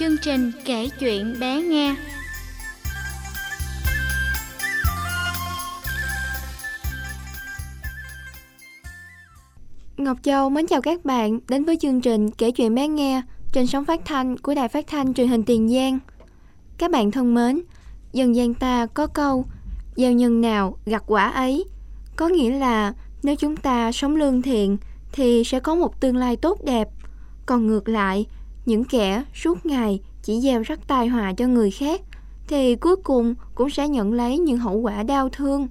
Chương trình kể chuyện bé nghe Ngọc Châu mến chào các bạn đến với chương trình kể chuyện bé nghe trên sóng phát thanh của Đài Phát thanh Truyền hình Tiền Giang. Các bạn thân mến, dân gian ta có câu gieo nhân nào gặt quả ấy, có nghĩa là nếu chúng ta sống lương thiện thì sẽ có một tương lai tốt đẹp. Còn ngược lại, những kẻ suốt ngày chỉ gieo rắc tai họa cho người khác thì cuối cùng cũng sẽ nhận lấy những hậu quả đau thương.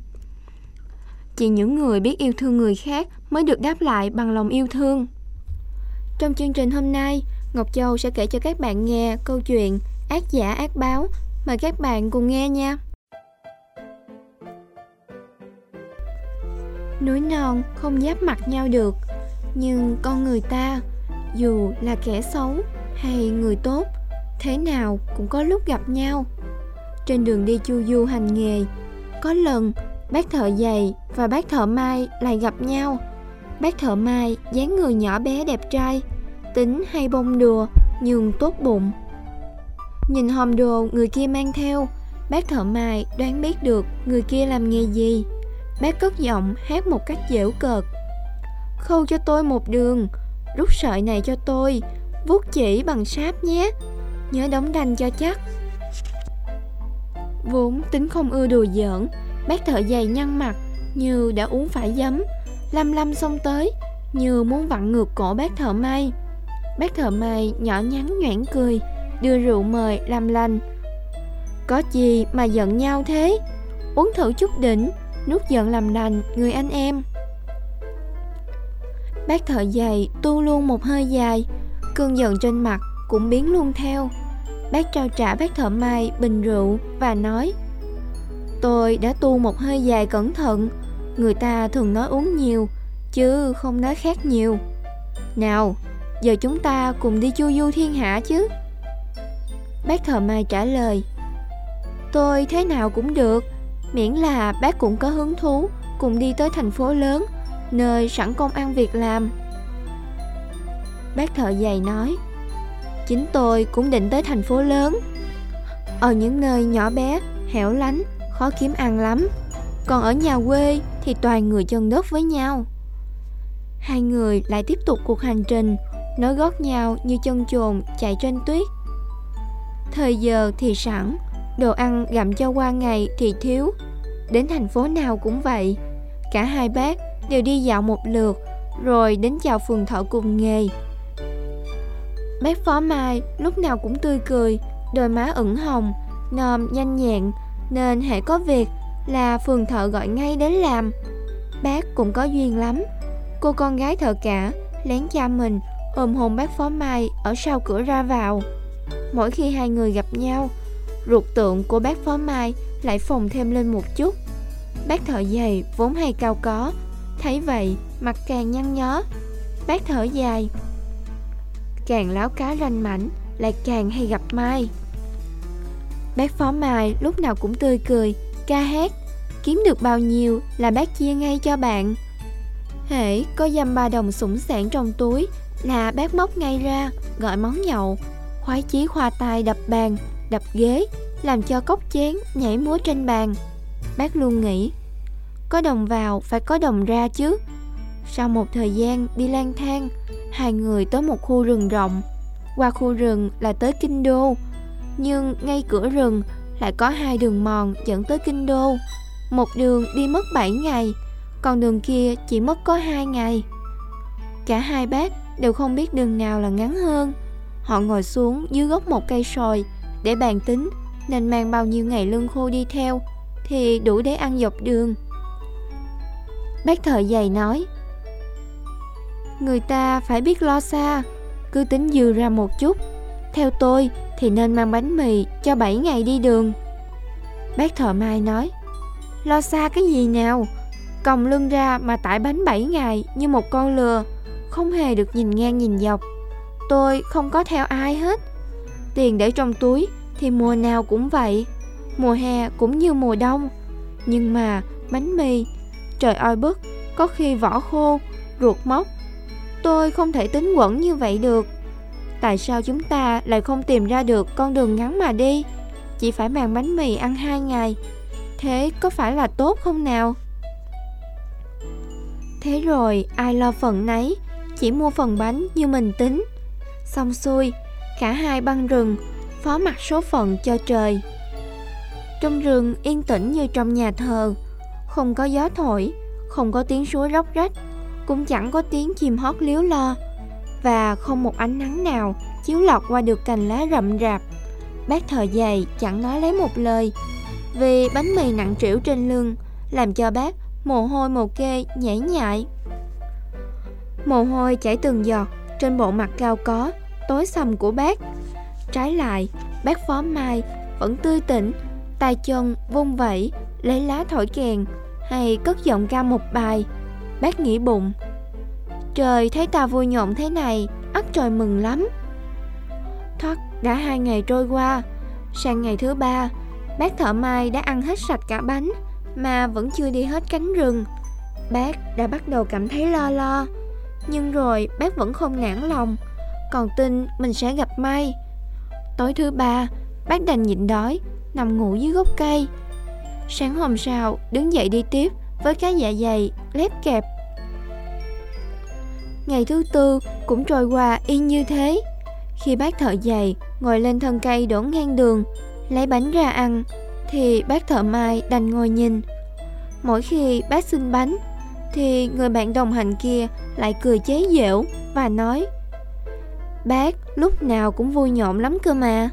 Chỉ những người biết yêu thương người khác mới được đáp lại bằng lòng yêu thương. Trong chương trình hôm nay, Ngọc Châu sẽ kể cho các bạn nghe câu chuyện Ác giả ác báo. Mời các bạn cùng nghe nha. Núi non không giáp mặt nhau được, nhưng con người ta, dù là kẻ xấu hay người tốt, thế nào cũng có lúc gặp nhau. Trên đường đi chu du hành nghề, có lần bác thợ giày và bác thợ mai lại gặp nhau. Bác thợ mai dáng người nhỏ bé đẹp trai, tính hay bông đùa nhưng tốt bụng. Nhìn hòm đồ người kia mang theo, bác thợ mai đoán biết được người kia làm nghề gì. Bác cất giọng hát một cách dễu cợt. Khâu cho tôi một đường, rút sợi này cho tôi, vuốt chỉ bằng sáp nhé, nhớ đóng đanh cho chắc. Vốn tính không ưa đùa giỡn, bác thợ dày nhăn mặt như đã uống phải giấm, lăm lăm xông tới như muốn vặn ngược cổ bác thợ may. Bác thợ may nhỏ nhắn nhoẻn cười, đưa rượu mời làm lành. Có gì mà giận nhau thế? Uống thử chút đỉnh, nuốt giận làm lành người anh em. Bác thợ dày tu luôn một hơi dài, cơn giận trên mặt cũng biến luôn theo. Bác trao trả bác thợ mai bình rượu và nói Tôi đã tu một hơi dài cẩn thận Người ta thường nói uống nhiều Chứ không nói khác nhiều. Nào, giờ chúng ta cùng đi chu du thiên hạ chứ. Bác thợ mai trả lời Tôi thế nào cũng được Miễn là bác cũng có hứng thú Cùng đi tới thành phố lớn Nơi sẵn công ăn việc làm. Bác thợ giày nói Chính tôi cũng định tới thành phố lớn. Ở những nơi nhỏ bé, hẻo lánh, khó kiếm ăn lắm. Còn ở nhà quê thì toàn người chân đất với nhau. Hai người lại tiếp tục cuộc hành trình Nối gót nhau như chân trồn chạy trên tuyết. Thời giờ thì sẵn Đồ ăn gặm cho qua ngày thì thiếu. Đến thành phố nào cũng vậy Cả hai bác đều đi dạo một lượt Rồi đến chào phường thợ cùng nghề. Bác Phó Mai lúc nào cũng tươi cười, đôi má ửng hồng, nòm nhanh nhẹn, nên hệ có việc là phường thợ gọi ngay đến làm. Bác cũng có duyên lắm. Cô con gái thợ cả lén cha mình ôm hôn bác Phó Mai ở sau cửa ra vào. Mỗi khi hai người gặp nhau, ruột tượng của bác Phó Mai lại phồng thêm lên một chút. Bác thợ dày vốn hay cao có, thấy vậy mặt càng nhăn nhó. Bác thở dài, càng láo cá ranh mảnh lại càng hay gặp Mai. Bác Phó Mai lúc nào cũng tươi cười, ca hát, kiếm được bao nhiêu là bác chia ngay cho bạn. Hễ có dăm ba đồng sủng sản trong túi là bác móc ngay ra, gọi món nhậu, khoái chí khoa tay đập bàn, đập ghế, làm cho cốc chén nhảy múa trên bàn. Bác luôn nghĩ, có đồng vào phải có đồng ra chứ. Sau một thời gian đi lang thang, hai người tới một khu rừng rộng. Qua khu rừng là tới Kinh Đô, nhưng ngay cửa rừng lại có hai đường mòn dẫn tới Kinh Đô. Một đường đi mất 7 ngày, còn đường kia chỉ mất có 2 ngày. Cả hai bác đều không biết đường nào là ngắn hơn. Họ ngồi xuống dưới gốc một cây sồi để bàn tính nên mang bao nhiêu ngày lương khô đi theo thì đủ để ăn dọc đường. Bác thợ dày nói Người ta phải biết lo xa. Cứ tính dư ra một chút. Theo tôi thì nên mang bánh mì Cho 7 ngày đi đường. Bác thợ mai nói Lo xa cái gì nào? Còng lưng ra mà tải bánh 7 ngày Như một con lừa Không hề được nhìn ngang nhìn dọc. Tôi không có theo ai hết. Tiền để trong túi Thì mùa nào cũng vậy Mùa hè cũng như mùa đông. Nhưng mà bánh mì Trời oi bức Có khi vỏ khô, ruột mốc. Tôi không thể tính quẩn như vậy được. Tại sao chúng ta lại không tìm ra được con đường ngắn mà đi? Chỉ phải bàn bánh mì ăn hai ngày. Thế có phải là tốt không nào? Thế rồi, ai lo phần nấy, Chỉ mua phần bánh như mình tính. Xong xuôi, Cả hai băng rừng, Phó mặt số phận cho trời. Trong rừng yên tĩnh như trong nhà thờ, Không có gió thổi, Không có tiếng suối róc rách. Cũng chẳng có tiếng chim hót líu lo Và không một ánh nắng nào Chiếu lọt qua được cành lá rậm rạp Bác thở dài chẳng nói lấy một lời Vì bánh mì nặng trĩu trên lưng Làm cho bác mồ hôi mồ kê nhảy nhại Mồ hôi chảy từng giọt trên bộ mặt cao có tối sầm của bác. Trái lại, bác Phó Mai vẫn tươi tỉnh, tay chân vung vẩy, lấy lá thổi kèn hay cất giọng ca một bài. Bác nghĩ bụng, trời thấy ta vui nhộn thế này, ắt trời mừng lắm. Thoát đã hai ngày trôi qua, sang ngày thứ ba, bác thợ mai đã ăn hết sạch cả bánh mà vẫn chưa đi hết cánh rừng. Bác đã bắt đầu cảm thấy lo lo, nhưng rồi bác vẫn không nản lòng còn tin mình sẽ gặp may. Tối thứ ba, bác đành nhịn đói, nằm ngủ dưới gốc cây. Sáng hôm sau, đứng dậy đi tiếp với cái dạ dày, lép kẹp. Ngày thứ tư cũng trôi qua y như thế. Khi bác thợ dày ngồi lên thân cây đổ ngang đường, lấy bánh ra ăn, thì bác thợ mai đành ngồi nhìn. Mỗi khi bác xin bánh, thì người bạn đồng hành kia lại cười chế giễu và nói Bác lúc nào cũng vui nhộn lắm cơ mà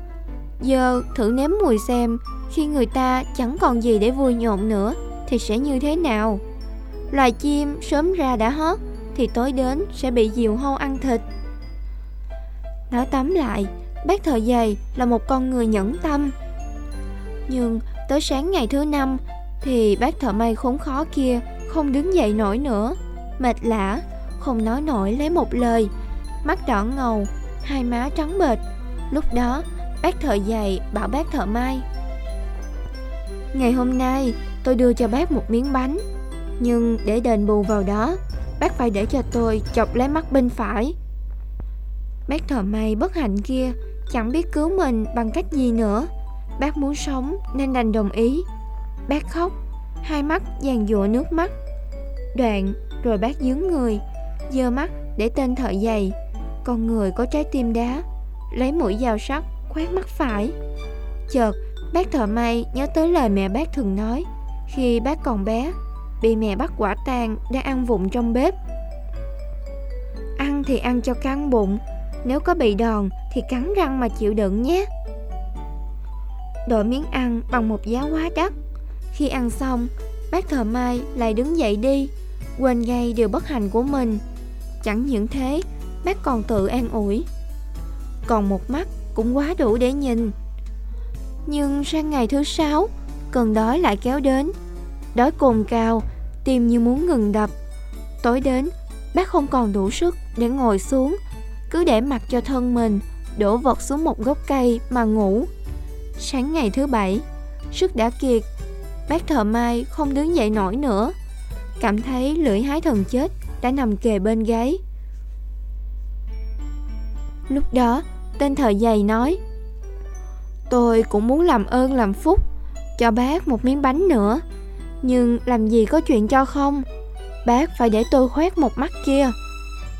Giờ thử nếm mùi xem Khi người ta chẳng còn gì để vui nhộn nữa thì sẽ như thế nào? Loài chim sớm ra đã hót Thì tối đến sẽ bị diều hâu ăn thịt. Nói tóm lại Bác thợ giày là một con người nhẫn tâm. Nhưng tới sáng ngày thứ năm Thì bác thợ may khốn khó kia Không đứng dậy nổi nữa. Mệt lả, Không nói nổi lấy một lời Mắt đỏ ngầu hai má trắng bệch. Lúc đó, bác thợ giày bảo bác thợ may Ngày hôm nay, tôi đưa cho bác một miếng bánh. Nhưng để đền bù vào đó, bác phải để cho tôi chọc lấy mắt bên phải. Bác thợ may bất hạnh kia chẳng biết cứu mình bằng cách gì nữa. Bác muốn sống nên đành đồng ý. Bác khóc, hai mắt dàn dụa nước mắt. Đoạn rồi bác dướng người, dơ mắt để tên thợ giày con người có trái tim đá Lấy mũi dao sắt khoét mắt phải Chợt bác thợ may nhớ tới lời mẹ bác thường nói, Khi bác còn bé, Bị mẹ bắt quả tang đang ăn vụng trong bếp. Ăn thì ăn cho căng bụng, Nếu có bị đòn thì cắn răng mà chịu đựng nhé. Đổi miếng ăn bằng một giá quá đắt. Khi ăn xong, Bác thợ mai lại đứng dậy đi, Quên ngay điều bất hạnh của mình. Chẳng những thế, bác còn tự an ủi. Còn một mắt cũng quá đủ để nhìn. Nhưng sang ngày thứ sáu Cơn đói lại kéo đến. Đói cồn cao Tim như muốn ngừng đập. Tối đến Bác không còn đủ sức để ngồi xuống Cứ để mặc cho thân mình Đổ vật xuống một gốc cây mà ngủ. Sáng ngày thứ bảy Sức đã kiệt Bác thợ mai không đứng dậy nổi nữa. Cảm thấy lưỡi hái thần chết Đã nằm kề bên gáy. Lúc đó, tên thợ giày nói Tôi cũng muốn làm ơn làm phúc Cho bác một miếng bánh nữa. Nhưng làm gì có chuyện cho không? Bác phải để tôi khoét một mắt kia.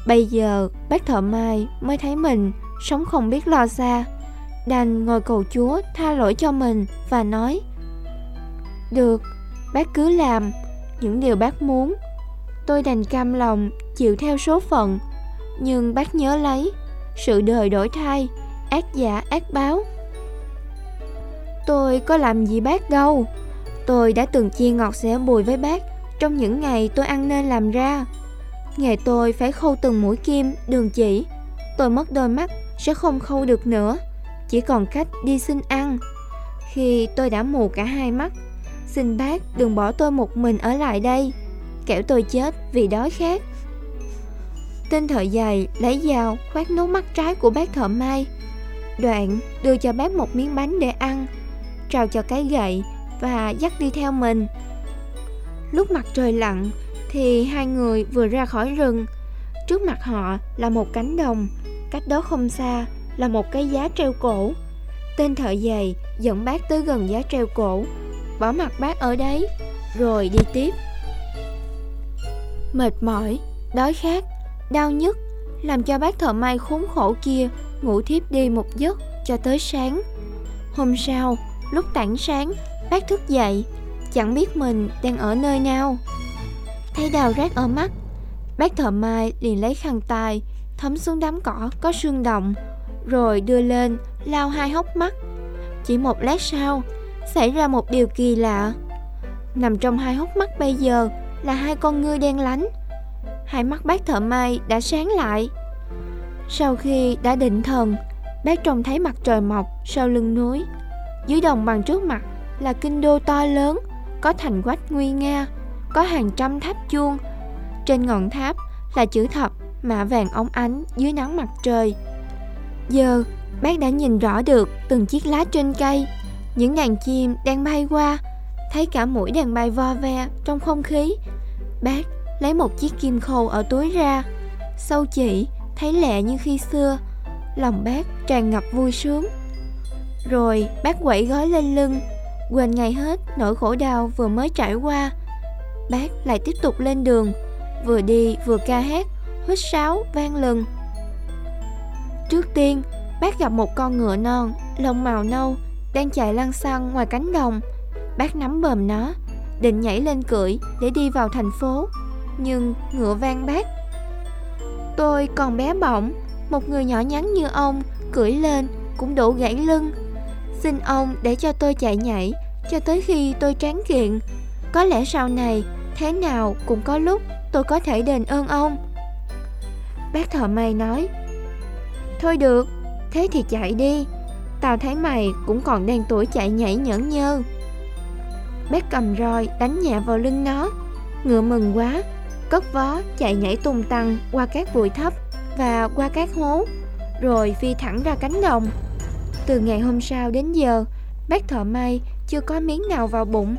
Bây giờ bác thợ mai mới thấy mình Sống không biết lo xa. Đành ngồi cầu chúa tha lỗi cho mình Và nói Được, bác cứ làm Những điều bác muốn. Tôi đành cam lòng chịu theo số phận. Nhưng bác nhớ lấy sự đời đổi thay, ác giả ác báo. Tôi có làm gì bác đâu. Tôi đã từng chia ngọt sẻ bùi với bác trong những ngày tôi ăn nên làm ra. Ngày tôi phải khâu từng mũi kim, đường chỉ. Tôi mất đôi mắt sẽ không khâu được nữa, chỉ còn cách đi xin ăn. Khi tôi đã mù cả hai mắt, xin bác đừng bỏ tôi một mình ở lại đây, kẻo tôi chết vì đói khát. Tên thợ dày lấy dao khoét nốt mắt trái của bác thợ mai Đoạn đưa cho bác một miếng bánh để ăn Trao cho cái gậy và dắt đi theo mình Lúc mặt trời lặn thì hai người vừa ra khỏi rừng Trước mặt họ là một cánh đồng Cách đó không xa là một cái giá treo cổ. Tên thợ giày dẫn bác tới gần giá treo cổ, bỏ mặt bác ở đấy, rồi đi tiếp. Mệt mỏi, đói khát, đau nhức, làm cho bác thợ may khốn khổ kia ngủ thiếp đi một giấc cho tới sáng. Hôm sau, lúc tảng sáng, bác thức dậy, chẳng biết mình đang ở nơi nào. Thấy đào rác ở mắt, bác thợ mai liền lấy khăn tay, thấm xuống đám cỏ có sương động, rồi đưa lên lau hai hốc mắt. Chỉ một lát sau, xảy ra một điều kỳ lạ. Nằm trong hai hốc mắt bây giờ là hai con ngươi đen lánh. Hai mắt bác thợ mai đã sáng lại. Sau khi đã định thần, bác trông thấy mặt trời mọc sau lưng núi. Dưới đồng bằng trước mặt là kinh đô to lớn, có thành quách nguy nga, có hàng trăm tháp chuông. Trên ngọn tháp là chữ thập mạ vàng óng ánh dưới nắng mặt trời. Giờ, bác đã nhìn rõ được từng chiếc lá trên cây, những đàn chim đang bay qua, thấy cả mũi đàn bay vo ve trong không khí. Bác lấy một chiếc kim khâu ở túi ra, sâu chỉ, thấy lẹ như khi xưa. Lòng bác tràn ngập vui sướng. Rồi bác quẩy gói lên lưng, quên ngay hết nỗi khổ đau vừa mới trải qua. Bác lại tiếp tục lên đường, vừa đi vừa ca hát, huýt sáo vang lừng. Trước tiên, bác gặp một con ngựa non, lông màu nâu, đang chạy lăn xăng ngoài cánh đồng. Bác nắm bờm nó, định nhảy lên cưỡi để đi vào thành phố. Nhưng ngựa vang bác. Tôi còn bé bỏng, một người nhỏ nhắn như ông cưỡi lên cũng đổ gãy lưng. Xin ông để cho tôi chạy nhảy cho tới khi tôi tráng kiện. Có lẽ sau này thế nào cũng có lúc tôi có thể đền ơn ông. Bác thợ mày nói Thôi được, thế thì chạy đi Tao thấy mày cũng còn đang tuổi chạy nhảy nhẫn nhơ Bác cầm roi đánh nhẹ vào lưng nó Ngựa mừng quá Cất vó chạy nhảy tung tăng qua các bụi thấp Và qua các hố Rồi phi thẳng ra cánh đồng từ ngày hôm sau đến giờ Bác thợ may chưa có miếng nào vào bụng.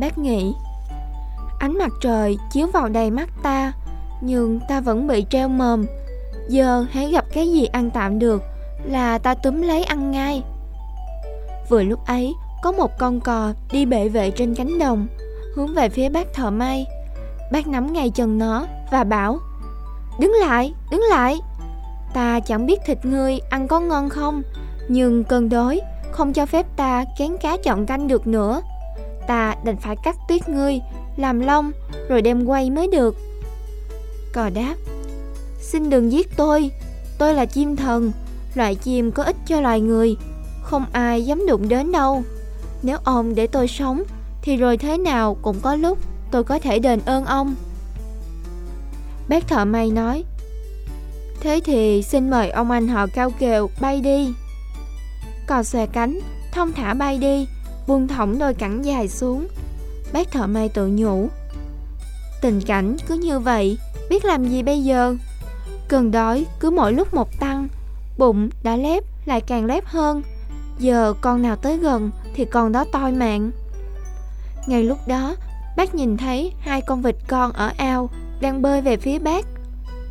Bác nghĩ Ánh mặt trời chiếu vào đầy mắt ta Nhưng ta vẫn bị treo mồm. Giờ hãy gặp cái gì ăn tạm được Là ta túm lấy ăn ngay. Vừa lúc ấy Có một con cò đi bệ vệ trên cánh đồng Hướng về phía bác thợ may. Bác nắm ngay chân nó Và bảo Đứng lại, đứng lại. Ta chẳng biết thịt ngươi ăn có ngon không, Nhưng cơn đói Không cho phép ta kén cá chọn canh được nữa. Ta đành phải cắt tiết ngươi, Làm lông, Rồi đem quay mới được. Cò đáp, Xin đừng giết tôi. Tôi là chim thần Loại chim có ích cho loài người, Không ai dám đụng đến đâu. Nếu ông để tôi sống, Thì rồi thế nào cũng có lúc Tôi có thể đền ơn ông. Bác thợ may nói Thế thì xin mời ông anh họ cao kiều bay đi. Cò xòe cánh, Thông thả bay đi, Buông thõng đôi cẳng dài xuống. Bác thợ may tự nhủ. Tình cảnh cứ như vậy, Biết làm gì bây giờ? Cơn đói cứ mỗi lúc một tăng, Bụng đã lép lại càng lép hơn. Giờ con nào tới gần Thì con đó toi mạng. Ngay lúc đó, Bác nhìn thấy hai con vịt con ở ao Đang bơi về phía bác.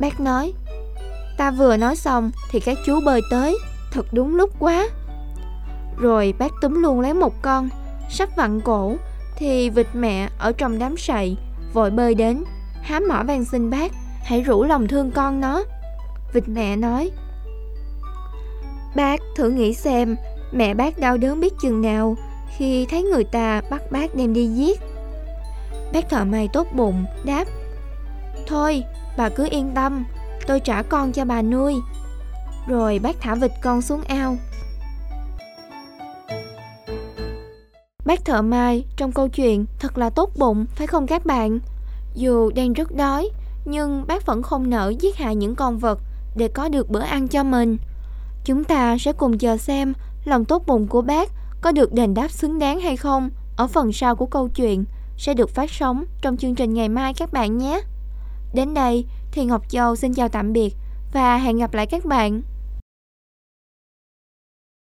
Bác nói Ta vừa nói xong Thì các chú bơi tới. Thật đúng lúc quá. Rồi bác túm luôn lấy một con, Sắp vặn cổ, Thì vịt mẹ ở trong đám sậy, Vội bơi đến. Há mỏ van xin bác, Hãy rủ lòng thương con nó. Vịt mẹ nói, Bác thử nghĩ xem, Mẹ bác đau đớn biết chừng nào Khi thấy người ta bắt bác đem đi giết. Bác thợ may tốt bụng, Đáp, Thôi, bà cứ yên tâm Tôi trả con cho bà nuôi Rồi bác thả vịt con xuống ao Bác thợ mai trong câu chuyện, thật là tốt bụng, phải không các bạn? Dù đang rất đói, nhưng bác vẫn không nỡ giết hại những con vật để có được bữa ăn cho mình. Chúng ta sẽ cùng chờ xem lòng tốt bụng của bác có được đền đáp xứng đáng hay không ở phần sau của câu chuyện sẽ được phát sóng trong chương trình ngày mai các bạn nhé. Đến đây thì Ngọc Châu xin chào tạm biệt và hẹn gặp lại các bạn.